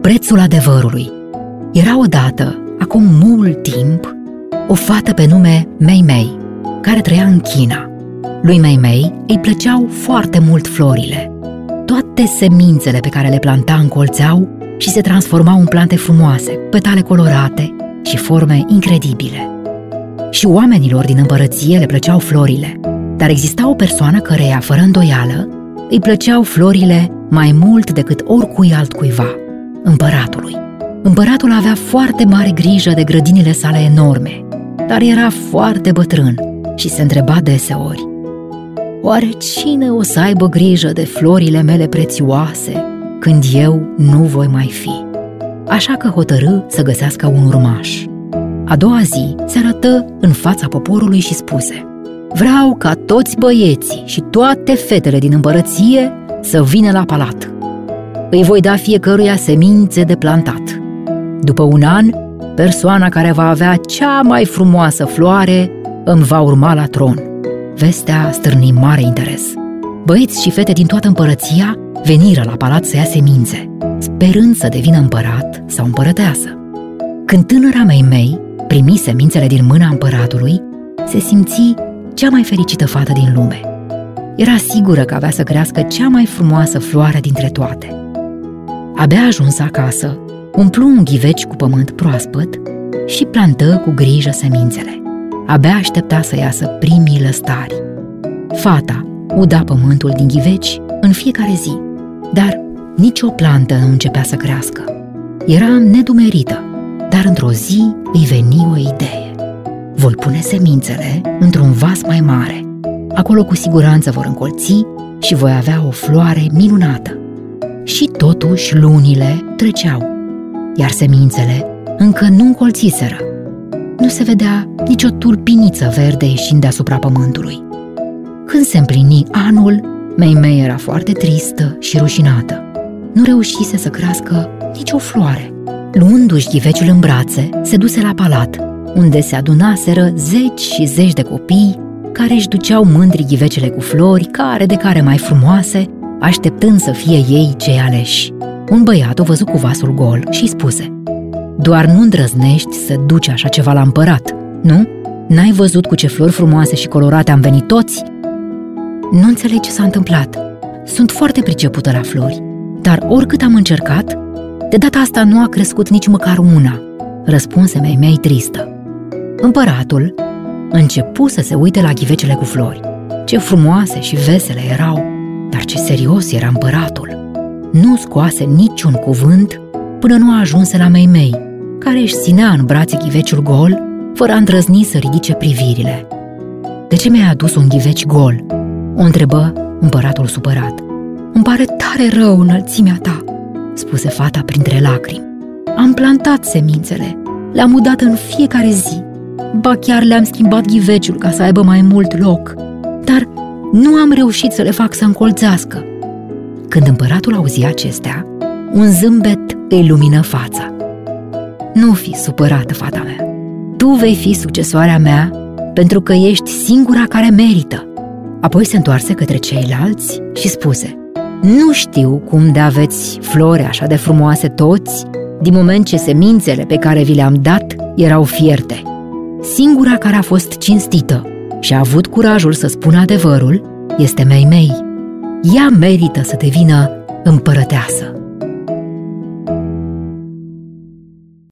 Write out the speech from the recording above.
Prețul adevărului Era odată, acum mult timp, o fată pe nume Mei Mei, care trăia în China. Lui Mei Mei îi plăceau foarte mult florile. Toate semințele pe care le planta încolțeau și se transformau în plante frumoase, petale colorate și forme incredibile. Și oamenilor din împărăție le plăceau florile, dar exista o persoană căreia, fără îndoială, îi plăceau florile mai mult decât oricui altcuiva, împăratului. Împăratul avea foarte mare grijă de grădinile sale enorme, dar era foarte bătrân și se întreba deseori Oare cine o să aibă grijă de florile mele prețioase când eu nu voi mai fi? Așa că hotărâ să găsească un urmaș. A doua zi se arătă în fața poporului și spuse Vreau ca toți băieții și toate fetele din împărăție să vină la palat. Îi voi da fiecăruia semințe de plantat. După un an, persoana care va avea cea mai frumoasă floare îmi va urma la tron. Vestea stârni mare interes. Băieți și fete din toată împărăția veniră la palat să ia semințe, sperând să devină împărat sau împărăteasă. Când tânăra mei mei primi semințele din mâna împăratului, se simți cea mai fericită fată din lume. Era sigură că avea să crească cea mai frumoasă floare dintre toate. Abia ajuns acasă, umplu un ghiveci cu pământ proaspăt și plantă cu grijă semințele. Abia aștepta să iasă primii lăstari. Fata uda pământul din ghiveci în fiecare zi, dar nicio plantă nu începea să crească. Era nedumerită, dar într-o zi îi veni o idee. Voi pune semințele într-un vas mai mare. Acolo cu siguranță vor încolți și voi avea o floare minunată. Și totuși lunile treceau, iar semințele încă nu încolțiseră. Nu se vedea nicio tulpiniță verde ieșind deasupra pământului. Când se împlini anul, Mei Mei era foarte tristă și rușinată. Nu reușise să crească nicio floare. Luându-și ghiveciul în brațe, se duse la palat, unde se adunaseră zeci și zeci de copii care își duceau mândri ghivecele cu flori, care de care mai frumoase, așteptând să fie ei cei aleși. Un băiat o văzut cu vasul gol și spuse Doar nu îndrăznești să duci așa ceva la împărat, nu? N-ai văzut cu ce flori frumoase și colorate am venit toți? Nu înțeleg ce s-a întâmplat. Sunt foarte pricepută la flori, dar oricât am încercat, de data asta nu a crescut nici măcar una, răspunse mei mei tristă. Împăratul începu să se uite la ghivecele cu flori. Ce frumoase și vesele erau, dar ce serios era împăratul. Nu scoase niciun cuvânt până nu ajunse la mei mei, care își ținea în brațe ghiveciul gol, fără a îndrăzni să ridice privirile. De ce mi-ai adus un ghiveci gol?" o întrebă împăratul supărat. Îmi pare tare rău înălțimea ta," spuse fata printre lacrimi. Am plantat semințele, le-am udat în fiecare zi, ba chiar le-am schimbat ghiveciul ca să aibă mai mult loc, dar nu am reușit să le fac să încolțească. Când împăratul auzi acestea, un zâmbet îi lumină fața. Nu fi supărată, fata mea. Tu vei fi succesoarea mea pentru că ești singura care merită. Apoi se întoarse către ceilalți și spuse Nu știu cum de aveți flori așa de frumoase toți, din moment ce semințele pe care vi le-am dat erau fierte. Singura care a fost cinstită și a avut curajul să spună adevărul este mei mei. Ea merită să devină împărăteasă.